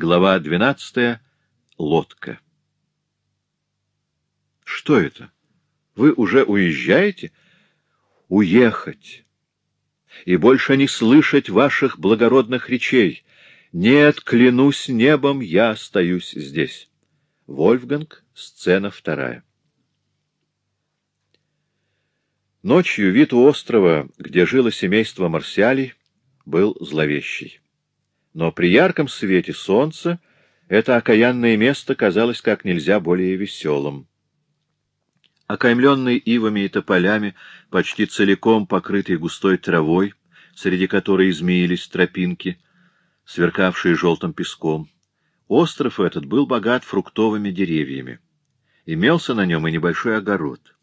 Глава 12. Лодка. Что это? Вы уже уезжаете? Уехать. И больше не слышать ваших благородных речей. Нет, клянусь небом, я остаюсь здесь. Вольфганг, сцена вторая. Ночью вид у острова, где жило семейство Марсиалей, был зловещий. Но при ярком свете солнца это окаянное место казалось как нельзя более веселым. Окаймленный ивами и тополями, почти целиком покрытый густой травой, среди которой измеились тропинки, сверкавшие желтым песком, остров этот был богат фруктовыми деревьями. Имелся на нем и небольшой огород.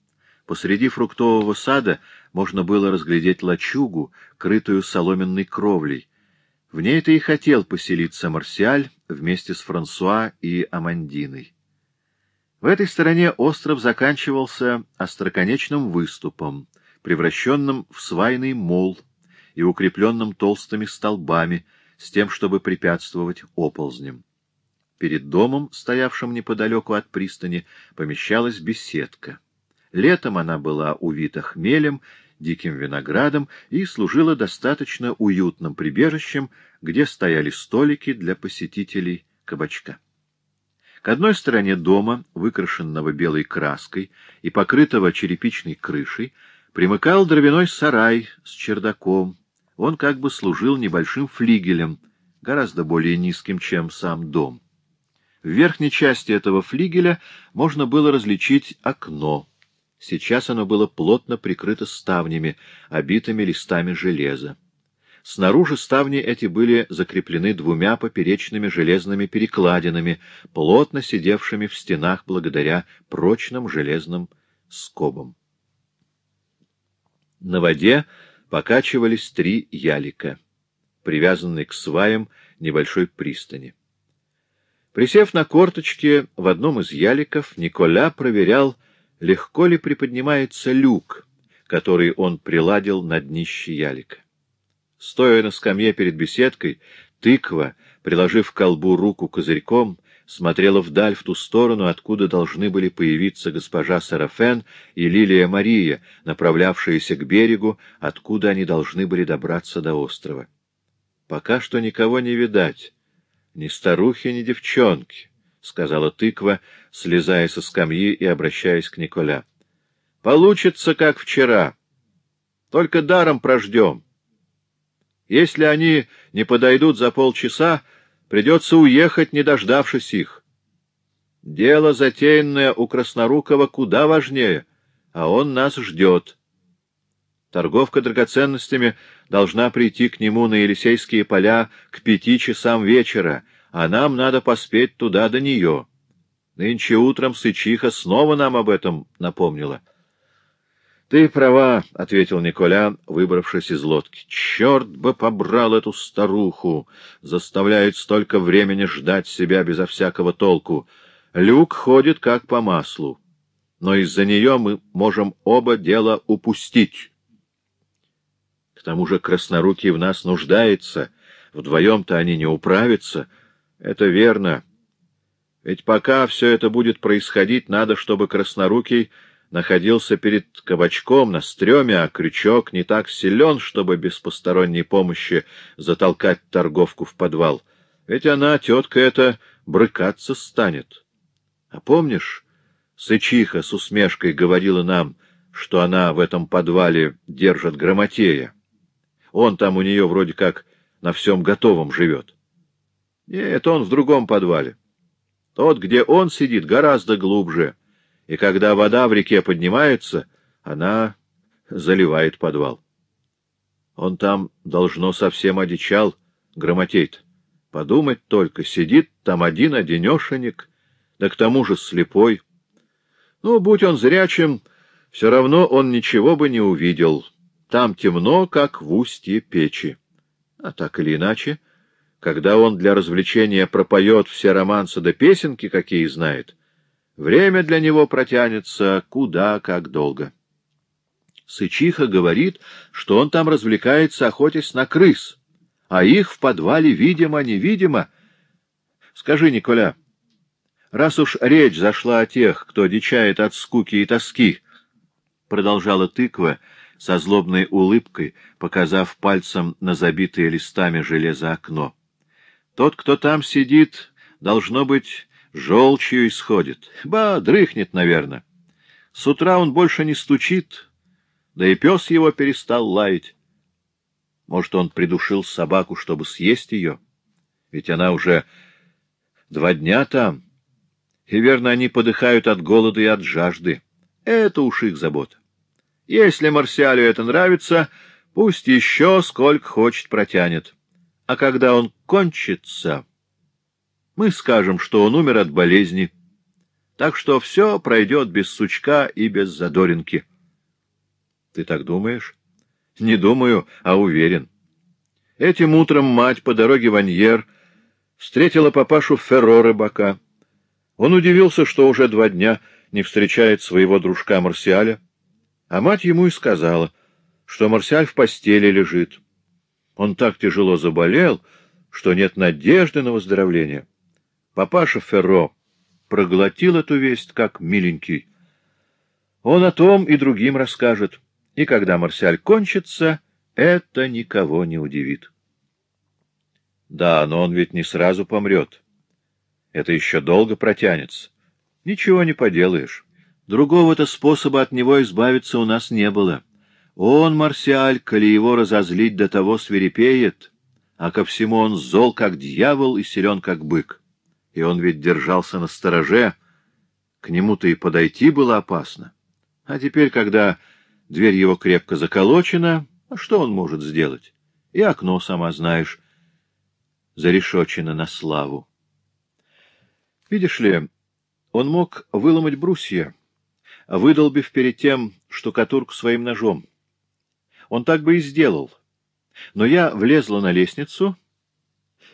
Посреди фруктового сада можно было разглядеть лачугу, крытую соломенной кровлей, в ней-то и хотел поселиться Марсиаль вместе с Франсуа и Амандиной. В этой стороне остров заканчивался остроконечным выступом, превращенным в свайный мол и укрепленным толстыми столбами, с тем, чтобы препятствовать оползням. Перед домом, стоявшим неподалеку от пристани, помещалась беседка. Летом она была увита хмелем диким виноградом и служила достаточно уютным прибежищем, где стояли столики для посетителей кабачка. К одной стороне дома, выкрашенного белой краской и покрытого черепичной крышей, примыкал дровяной сарай с чердаком. Он как бы служил небольшим флигелем, гораздо более низким, чем сам дом. В верхней части этого флигеля можно было различить окно — Сейчас оно было плотно прикрыто ставнями, обитыми листами железа. Снаружи ставни эти были закреплены двумя поперечными железными перекладинами, плотно сидевшими в стенах благодаря прочным железным скобам. На воде покачивались три ялика, привязанные к сваям небольшой пристани. Присев на корточки в одном из яликов, Николя проверял, легко ли приподнимается люк, который он приладил на днище ялика. Стоя на скамье перед беседкой, тыква, приложив к колбу руку козырьком, смотрела вдаль в ту сторону, откуда должны были появиться госпожа Сарафен и Лилия Мария, направлявшиеся к берегу, откуда они должны были добраться до острова. Пока что никого не видать, ни старухи, ни девчонки. — сказала тыква, слезая со скамьи и обращаясь к Николя. — Получится, как вчера. Только даром прождем. Если они не подойдут за полчаса, придется уехать, не дождавшись их. Дело, затеянное у Краснорукова, куда важнее, а он нас ждет. Торговка драгоценностями должна прийти к нему на Елисейские поля к пяти часам вечера — а нам надо поспеть туда до нее. Нынче утром Сычиха снова нам об этом напомнила. — Ты права, — ответил Николя, выбравшись из лодки. — Черт бы побрал эту старуху! Заставляет столько времени ждать себя безо всякого толку. Люк ходит как по маслу. Но из-за нее мы можем оба дела упустить. К тому же краснорукий в нас нуждается. Вдвоем-то они не управятся — это верно. Ведь пока все это будет происходить, надо, чтобы Краснорукий находился перед кабачком на стреме, а крючок не так силен, чтобы без посторонней помощи затолкать торговку в подвал. Ведь она, тетка эта, брыкаться станет. А помнишь, Сычиха с усмешкой говорила нам, что она в этом подвале держит грамотея? Он там у нее вроде как на всем готовом живет. Нет, он в другом подвале. Тот, где он сидит, гораздо глубже, и когда вода в реке поднимается, она заливает подвал. Он там, должно, совсем одичал, грамотей-то. Подумать только, сидит там один-одинешенек, да к тому же слепой. Ну, будь он зрячим, все равно он ничего бы не увидел. Там темно, как в устье печи. А так или иначе, когда он для развлечения пропоет все романсы да песенки, какие знает, время для него протянется куда как долго. Сычиха говорит, что он там развлекается, охотясь на крыс, а их в подвале видимо-невидимо. Скажи, Николя, раз уж речь зашла о тех, кто дичает от скуки и тоски, — продолжала тыква со злобной улыбкой, показав пальцем на забитое листами железо окно. Тот, кто там сидит, должно быть, желчью исходит. Ба, дрыхнет, наверное. С утра он больше не стучит, да и пес его перестал лаять. Может, он придушил собаку, чтобы съесть ее? Ведь она уже два дня там. И, верно, они подыхают от голода и от жажды. Это уж их забота. Если Марсиалю это нравится, пусть еще сколько хочет протянет. А когда он кончится, мы скажем, что он умер от болезни. Так что все пройдет без сучка и без задоринки. Ты так думаешь? Не думаю, а уверен. Этим утром мать по дороге в Аньер встретила папашу Ферро рыбака. Он удивился, что уже два дня не встречает своего дружка Марсиаля, а мать ему и сказала, что Марсиаль в постели лежит. Он так тяжело заболел, что нет надежды на выздоровление. Папаша Ферро проглотил эту весть, как миленький. Он о том и другим расскажет, и когда Марсиаль кончится, это никого не удивит. Да, но он ведь не сразу помрет. Это еще долго протянется. Ничего не поделаешь. Другого-то способа от него избавиться у нас не было. Он, Марсиаль, коли его разозлить до того свирепеет, а ко всему он зол, как дьявол, и силен, как бык. И он ведь держался на стороже, к нему-то и подойти было опасно. А теперь, когда дверь его крепко заколочена, а что он может сделать? И окно, сама знаешь, зарешочено на славу. Видишь ли, он мог выломать брусья, выдолбив перед тем штукатурку своим ножом. Он так бы и сделал. Но я влезла на лестницу,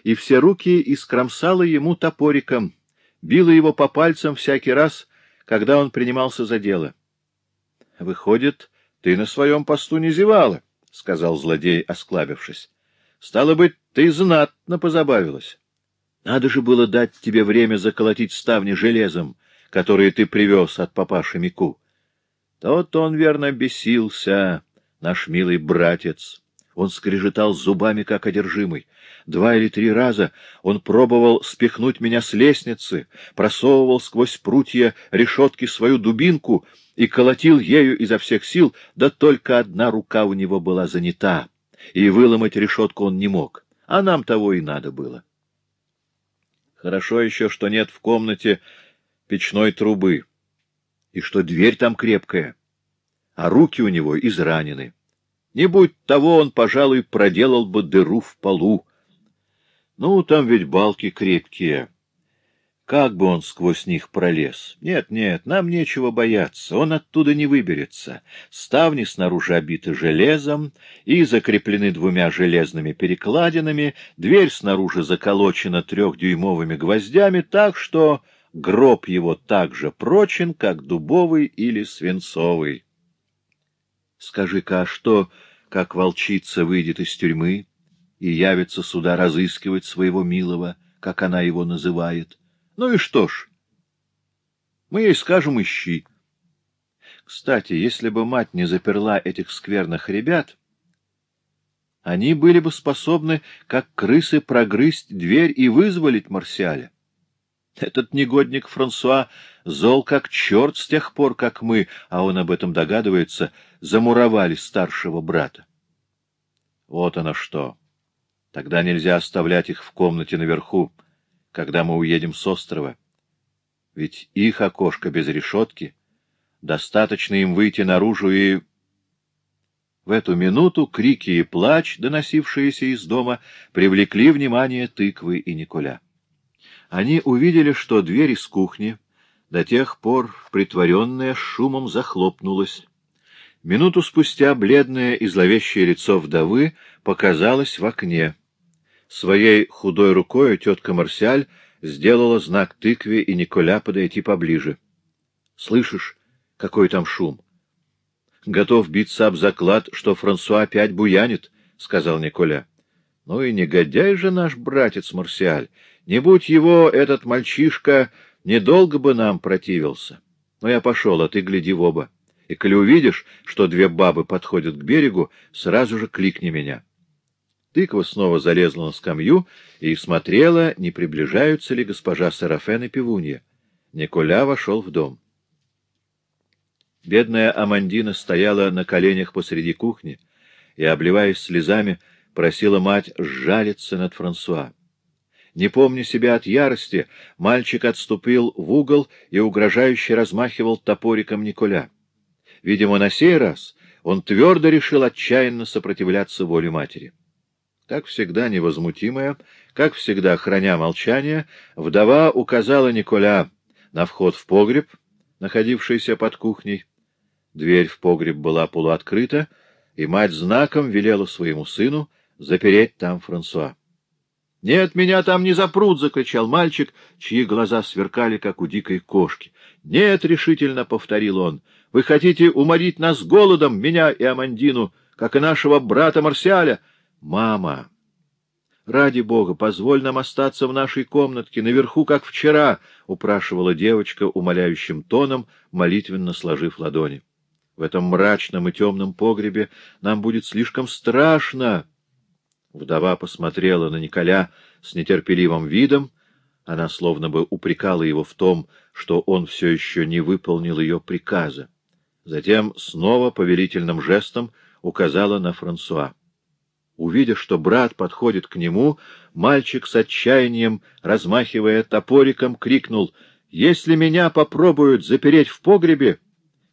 и все руки искромсала ему топориком, била его по пальцам всякий раз, когда он принимался за дело. — Выходит, ты на своем посту не зевала, — сказал злодей, осклабившись. — Стало быть, ты знатно позабавилась. Надо же было дать тебе время заколотить ставни железом, которые ты привез от папаши Мику. Тот он, верно, бесился, наш милый братец. Он скрежетал зубами, как одержимый. Два или три раза он пробовал спихнуть меня с лестницы, просовывал сквозь прутья решетки свою дубинку и колотил ею изо всех сил, да только одна рука у него была занята, и выломать решетку он не мог, а нам того и надо было. Хорошо еще, что нет в комнате печной трубы, и что дверь там крепкая, а руки у него изранены. Не будь того, он, пожалуй, проделал бы дыру в полу. Ну, там ведь балки крепкие. Как бы он сквозь них пролез? Нет, нет, нам нечего бояться, он оттуда не выберется. Ставни снаружи обиты железом и закреплены двумя железными перекладинами, дверь снаружи заколочена трехдюймовыми гвоздями, так что гроб его так же прочен, как дубовый или свинцовый. Скажи-ка, а что, как волчица выйдет из тюрьмы и явится сюда разыскивать своего милого, как она его называет? Ну и что ж, мы ей скажем «ищи». Кстати, если бы мать не заперла этих скверных ребят, они были бы способны, как крысы, прогрызть дверь и вызволить Марсиаля. Этот негодник Франсуа зол как черт с тех пор, как мы, а он об этом догадывается, замуровали старшего брата. Вот оно что. Тогда нельзя оставлять их в комнате наверху, когда мы уедем с острова. Ведь их окошко без решетки. Достаточно им выйти наружу и... В эту минуту крики и плач, доносившиеся из дома, привлекли внимание тыквы и Николя они увидели, что дверь из кухни, до тех пор притворенная, шумом захлопнулась. Минуту спустя бледное и зловещее лицо вдовы показалось в окне. Своей худой рукой тетка Марсиаль сделала знак тыкве и Николя подойти поближе. — Слышишь, какой там шум? — Готов биться об заклад, что Франсуа опять буянит, — сказал Николя. — Ну и негодяй же наш братец Марсиаль. Не будь его, этот мальчишка недолго бы нам противился. Но я пошел, а ты гляди в оба. И коли увидишь, что две бабы подходят к берегу, сразу же кликни меня. Тыква снова залезла на скамью и смотрела, не приближаются ли госпожа Сарафен и Пивунья. Николя вошел в дом. Бедная Амандина стояла на коленях посреди кухни и, обливаясь слезами, просила мать сжалиться над Франсуа. Не помня себя от ярости, мальчик отступил в угол и угрожающе размахивал топориком Николя. Видимо, на сей раз он твердо решил отчаянно сопротивляться воле матери. Как всегда невозмутимая, как всегда храня молчание, вдова указала Николя на вход в погреб, находившийся под кухней. Дверь в погреб была полуоткрыта, и мать знаком велела своему сыну запереть там Франсуа. — Нет, меня там не запрут! — закричал мальчик, чьи глаза сверкали, как у дикой кошки. — Нет, — решительно повторил он, — вы хотите уморить нас голодом, меня и Амандину, как и нашего брата Марсиаля? — Мама! Ради бога, позволь нам остаться в нашей комнатке, наверху, как вчера, — упрашивала девочка умоляющим тоном, молитвенно сложив ладони. В этом мрачном и темном погребе нам будет слишком страшно. Вдова посмотрела на Николя с нетерпеливым видом. Она словно бы упрекала его в том, что он все еще не выполнил ее приказа. Затем снова повелительным жестом указала на Франсуа. Увидя, что брат подходит к нему, мальчик с отчаянием, размахивая топориком, крикнул «Если меня попробуют запереть в погребе,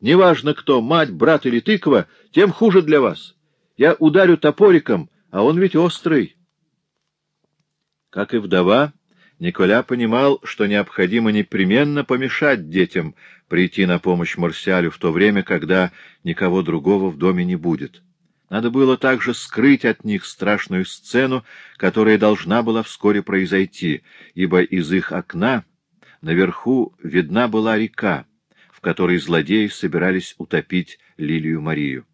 Неважно кто, мать, брат или тыква, тем хуже для вас. Я ударю топориком, а он ведь острый. Как и вдова, Николя понимал, что необходимо непременно помешать детям прийти на помощь Марсиалю в то время, когда никого другого в доме не будет. Надо было также скрыть от них страшную сцену, которая должна была вскоре произойти, ибо из их окна наверху видна была река, в которой злодеи собирались утопить Лилию Марию.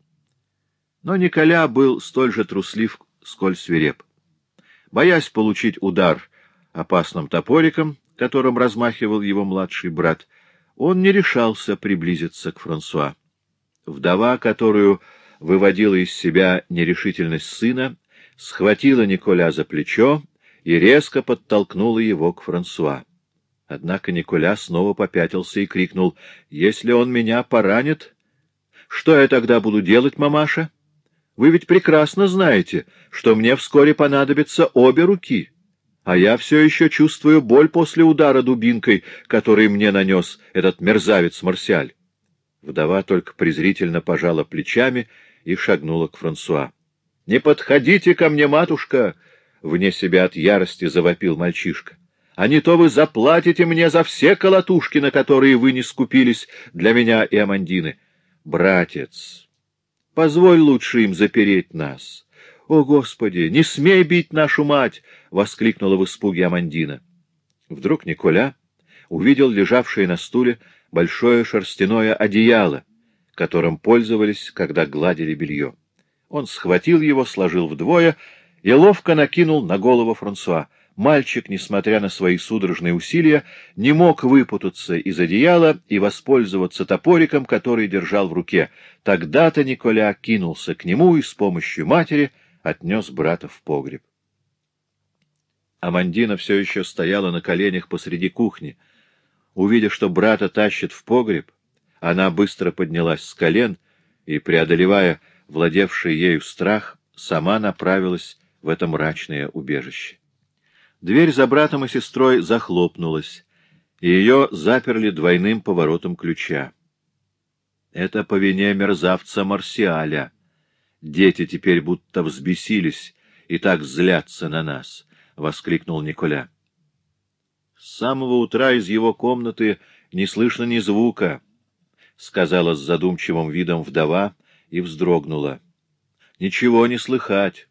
Но Николя был столь же труслив, сколь свиреп. Боясь получить удар опасным топориком, которым размахивал его младший брат, он не решался приблизиться к Франсуа. Вдова, которую выводила из себя нерешительность сына, схватила Николя за плечо и резко подтолкнула его к Франсуа. Однако Николя снова попятился и крикнул, «Если он меня поранит, что я тогда буду делать, мамаша? Вы ведь прекрасно знаете, что мне вскоре понадобятся обе руки, а я все еще чувствую боль после удара дубинкой, который мне нанес этот мерзавец Марсиаль». Вдова только презрительно пожала плечами и шагнула к Франсуа. — Не подходите ко мне, матушка! — вне себя от ярости завопил мальчишка а не то вы заплатите мне за все колотушки, на которые вы не скупились для меня и Амандины. Братец, позволь лучше им запереть нас. О, Господи, не смей бить нашу мать! — воскликнула в испуге Амандина. Вдруг Николя увидел лежавшее на стуле большое шерстяное одеяло, которым пользовались, когда гладили белье. Он схватил его, сложил вдвое и ловко накинул на голову Франсуа. Мальчик, несмотря на свои судорожные усилия, не мог выпутаться из одеяла и воспользоваться топориком, который держал в руке. Тогда-то Николя кинулся к нему и с помощью матери отнес брата в погреб. Амандина все еще стояла на коленях посреди кухни. Увидя, что брата тащит в погреб, она быстро поднялась с колен и, преодолевая владевший ею страх, сама направилась в это мрачное убежище. Дверь за братом и сестрой захлопнулась, и ее заперли двойным поворотом ключа. Это по вине мерзавца Марсиаля. Дети теперь будто взбесились и так злятся на нас, — воскликнул Николя. С самого утра из его комнаты не слышно ни звука, — сказала с задумчивым видом вдова и вздрогнула. — Ничего не слыхать.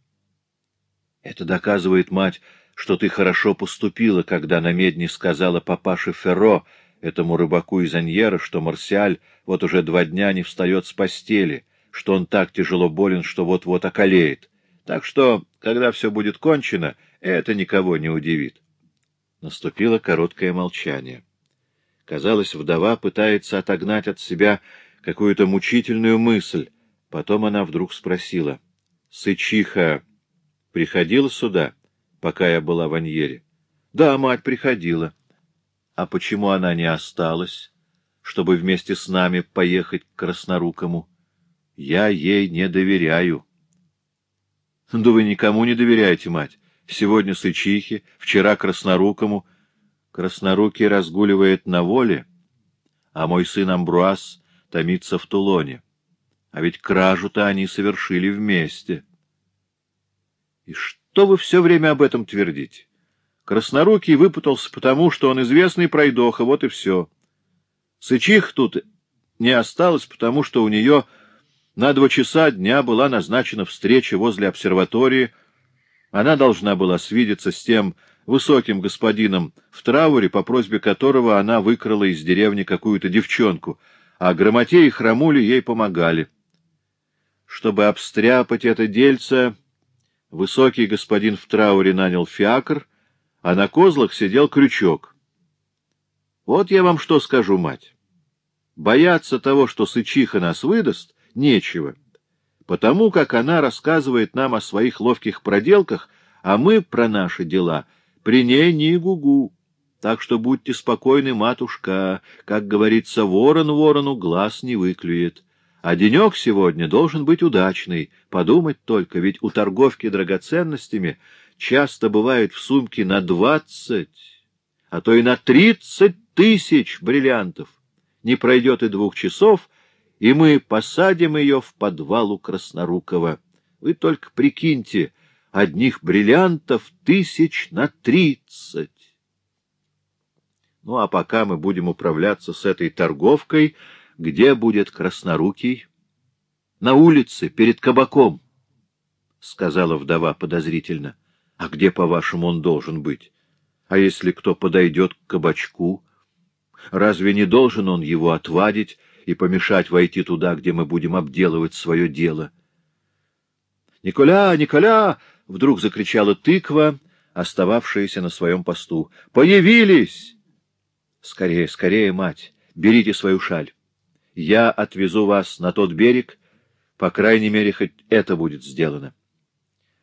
Это доказывает мать, что ты хорошо поступила, когда на медне сказала папаше Ферро, этому рыбаку из Аньера, что Марсиаль вот уже два дня не встает с постели, что он так тяжело болен, что вот-вот околеет. Так что Когда все будет кончено, это никого не удивит. Наступило короткое молчание. Казалось, вдова пытается отогнать от себя какую-то мучительную мысль. Потом она вдруг спросила. — Сычиха приходила сюда, пока я была в Аньере? — Да, мать приходила. — А почему она не осталась, чтобы вместе с нами поехать к Краснорукому? — Я ей не доверяю. — Да вы никому не доверяете, мать. Сегодня Сычихе, вчера Краснорукому. Краснорукий разгуливает на воле, а мой сын Амбруаз томится в Тулоне. А ведь кражу-то они совершили вместе. И что вы все время об этом твердите? Краснорукий выпутался потому, что он известный пройдоха, вот и все. Сычих тут не осталось, потому что у нее на два часа дня была назначена встреча возле обсерватории. Она должна была свидеться с тем высоким господином в трауре, по просьбе которого она выкрала из деревни какую-то девчонку, а грамоте и храмули ей помогали. Чтобы обстряпать это дельце, высокий господин в трауре нанял фиакр, а на козлах сидел крючок. Вот я вам что скажу, мать. Бояться того, что сычиха нас выдаст, нечего, потому как она рассказывает нам о своих ловких проделках, а мы про наши дела при ней не гугу. Так что будьте спокойны, матушка, как говорится, ворон ворону глаз не выклюет. А денек сегодня должен быть удачный. Подумать только, ведь у торговки драгоценностями часто бывает в сумке на двадцать, а то и на тридцать тысяч бриллиантов. Не пройдет и двух часов, и мы посадим ее в подвал у Краснорукова. Вы только прикиньте, одних бриллиантов тысяч на тридцать. Ну, а пока мы будем управляться с этой торговкой, где будет краснорукий? — На улице, перед кабаком, — сказала вдова подозрительно. — А где, по-вашему, он должен быть? А если кто подойдет к кабачку? Разве не должен он его отвадить и помешать войти туда, где мы будем обделывать свое дело? — Николя, Николя! — вдруг закричала тыква, остававшаяся на своем посту. — Появились! — Скорее, скорее, мать, берите свою шаль. Я отвезу вас на тот берег, по крайней мере, хоть это будет сделано.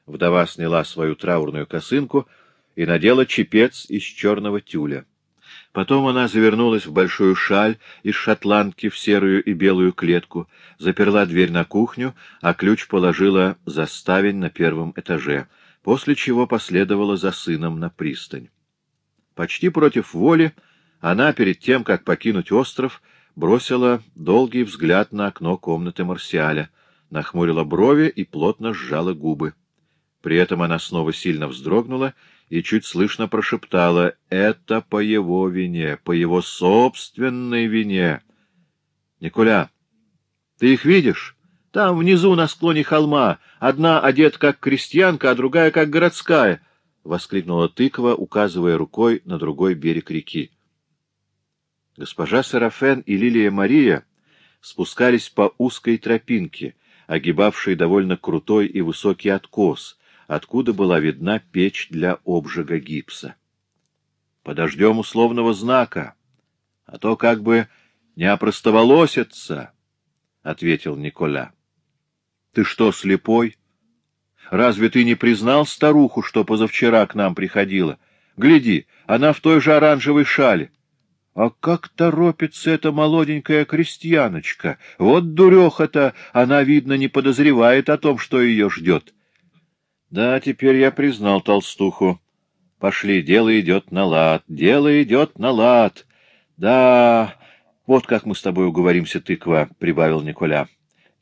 Вдова сняла свою траурную косынку и надела чепец из черного тюля. Потом она завернулась в большую шаль из шотландки в серую и белую клетку, заперла дверь на кухню, а ключ положила за ставень на первом этаже, после чего последовала за сыном на пристань. Почти против воли она, перед тем, как покинуть остров, бросила долгий взгляд на окно комнаты Марсиаля, нахмурила брови и плотно сжала губы. При этом она снова сильно вздрогнула и чуть слышно прошептала «Это по его вине, по его собственной вине». «Николя, ты их видишь? Там внизу на склоне холма одна одета как крестьянка, а другая как городская», — воскликнула тыква, указывая рукой на другой берег реки. Госпожа Сарафен и Лилия Мария спускались по узкой тропинке, огибавшей довольно крутой и высокий откос, откуда была видна печь для обжига гипса. «Подождем условного знака, а то как бы не опростоволосится», — ответил Николя. «Ты что, слепой? Разве ты не признал старуху, что позавчера к нам приходила? Гляди, она в той же оранжевой шале». А как торопится эта молоденькая крестьяночка! Вот дуреха-то, она, видно, не подозревает о том, что ее ждет. Да, теперь я признал толстуху. Пошли, дело идет на лад, дело идет на лад. Да, вот как мы с тобой уговоримся, тыква, — прибавил Николя.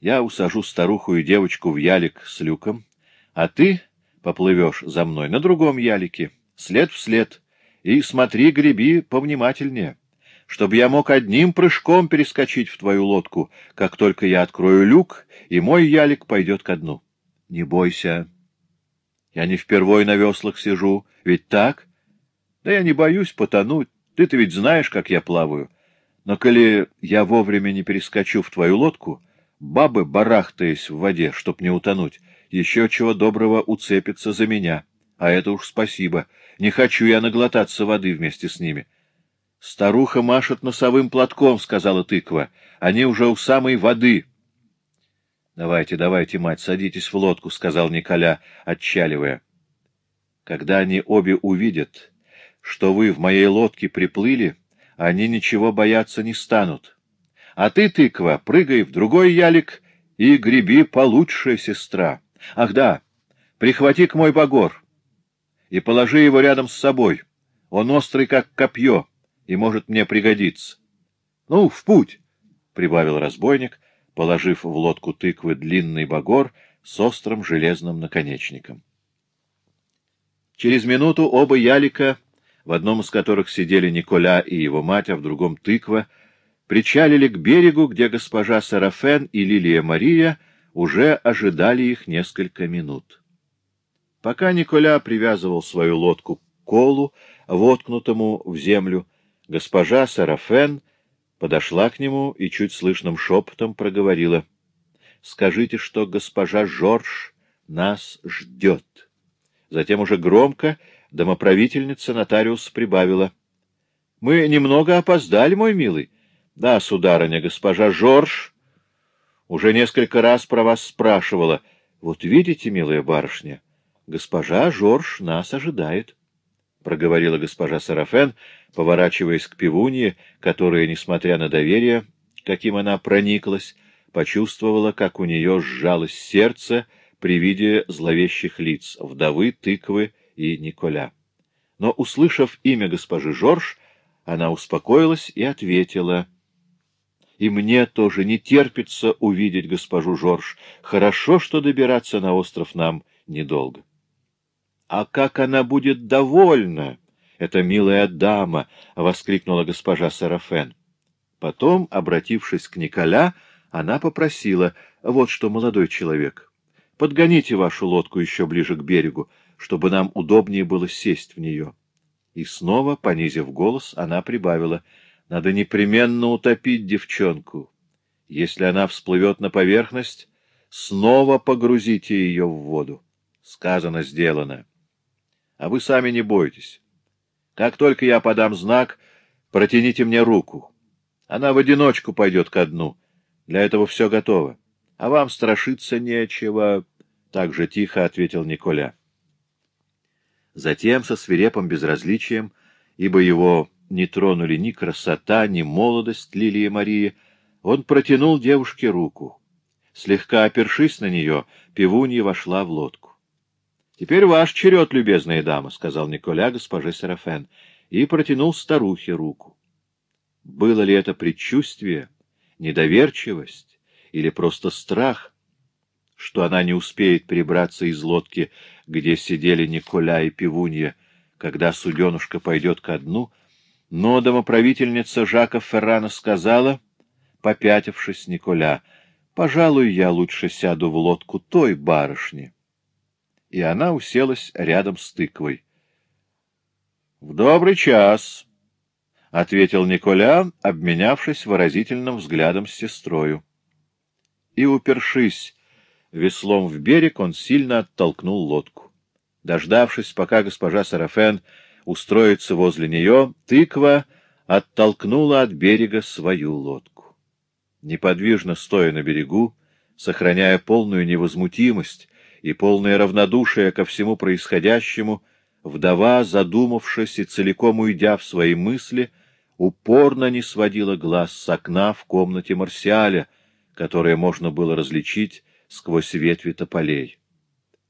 Я усажу старуху и девочку в ялик с люком, а ты поплывешь за мной на другом ялике, след в след, и смотри, греби повнимательнее, чтобы я мог одним прыжком перескочить в твою лодку, как только я открою люк, и мой ялик пойдет ко дну. Не бойся. Я не впервой на веслах сижу, ведь так? Да я не боюсь потонуть, ты-то ведь знаешь, как я плаваю. Но коли я вовремя не перескочу в твою лодку, бабы, барахтаясь в воде, чтоб не утонуть, еще чего доброго уцепится за меня. А это уж спасибо. Не хочу я наглотаться воды вместе с ними. — Старуха машет носовым платком, — сказала тыква. — Они уже у самой воды. — Давайте, давайте, мать, садитесь в лодку, — сказал Николя, отчаливая. Когда они обе увидят, что вы в моей лодке приплыли, они ничего бояться не станут. А ты, тыква, прыгай в другой ялик и греби получше, сестра. Ах да, прихвати к мой багор и положи его рядом с собой. Он острый, как копье, и может мне пригодиться. — Ну, в путь! — прибавил разбойник, положив в лодку тыквы длинный багор с острым железным наконечником. Через минуту оба ялика, в одном из которых сидели Николя и его мать, а в другом тыква, причалили к берегу, где госпожа Сарафен и Лилия Мария уже ожидали их несколько минут. Пока Николя привязывал свою лодку к колу, воткнутому в землю, госпожа Сарафен подошла к нему и чуть слышным шепотом проговорила. — Скажите, что госпожа Жорж нас ждет. Затем уже громко домоправительница нотариус прибавила. — Мы немного опоздали, мой милый. — Да, сударыня, госпожа Жорж уже несколько раз про вас спрашивала. Вот видите, милая барышня, — Госпожа Жорж нас ожидает, — проговорила госпожа Сарафен, поворачиваясь к пивунье, которая, несмотря на доверие, каким она прониклась, почувствовала, как у нее сжалось сердце при виде зловещих лиц вдовы, тыквы и Николя. Но, услышав имя госпожи Жорж, она успокоилась и ответила — и мне тоже не терпится увидеть госпожу Жорж. Хорошо, что добираться на остров нам недолго. А как она будет довольна, эта милая дама! — воскликнула госпожа Сарафен. Потом, обратившись к Николя, она попросила, вот что, молодой человек, подгоните вашу лодку еще ближе к берегу, чтобы нам удобнее было сесть в нее. И снова, понизив голос, она прибавила, надо непременно утопить девчонку. Если она всплывет на поверхность, снова погрузите ее в воду. Сказано, сделано а вы сами не бойтесь. Как только я подам знак, протяните мне руку. Она в одиночку пойдет ко дну. Для этого все готово. А вам страшиться нечего, — так же тихо ответил Николя. Затем со свирепым безразличием, ибо его не тронули ни красота, ни молодость Лилии Марии, он протянул девушке руку. Слегка опершись на нее, пивунья вошла в лодку. — Теперь ваш черед, любезная дама, — сказал Николя госпоже Серафен, и протянул старухе руку. Было ли это предчувствие, недоверчивость или просто страх, что она не успеет перебраться из лодки, где сидели Николя и Пивунья, когда суденушка пойдет ко дну, но домоправительница Жака Феррана сказала, попятившись Николя, «Пожалуй, я лучше сяду в лодку той барышни» и она уселась рядом с тыквой. — В добрый час, — ответил Николя, обменявшись выразительным взглядом с сестрою. И, упершись веслом в берег, он сильно оттолкнул лодку. Дождавшись, пока госпожа Сарафен устроится возле нее, тыква оттолкнула от берега свою лодку. Неподвижно стоя на берегу, сохраняя полную невозмутимость, и полное равнодушие ко всему происходящему, вдова, задумавшись и целиком уйдя в свои мысли, упорно не сводила глаз с окна в комнате Марсиаля, которое можно было различить сквозь ветви тополей.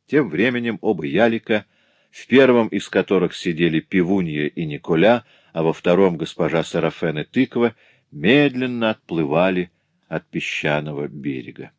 Тем временем оба ялика, в первом из которых сидели Пивунья и Николя, а во втором госпожа Сарафен и Тыква, медленно отплывали от песчаного берега.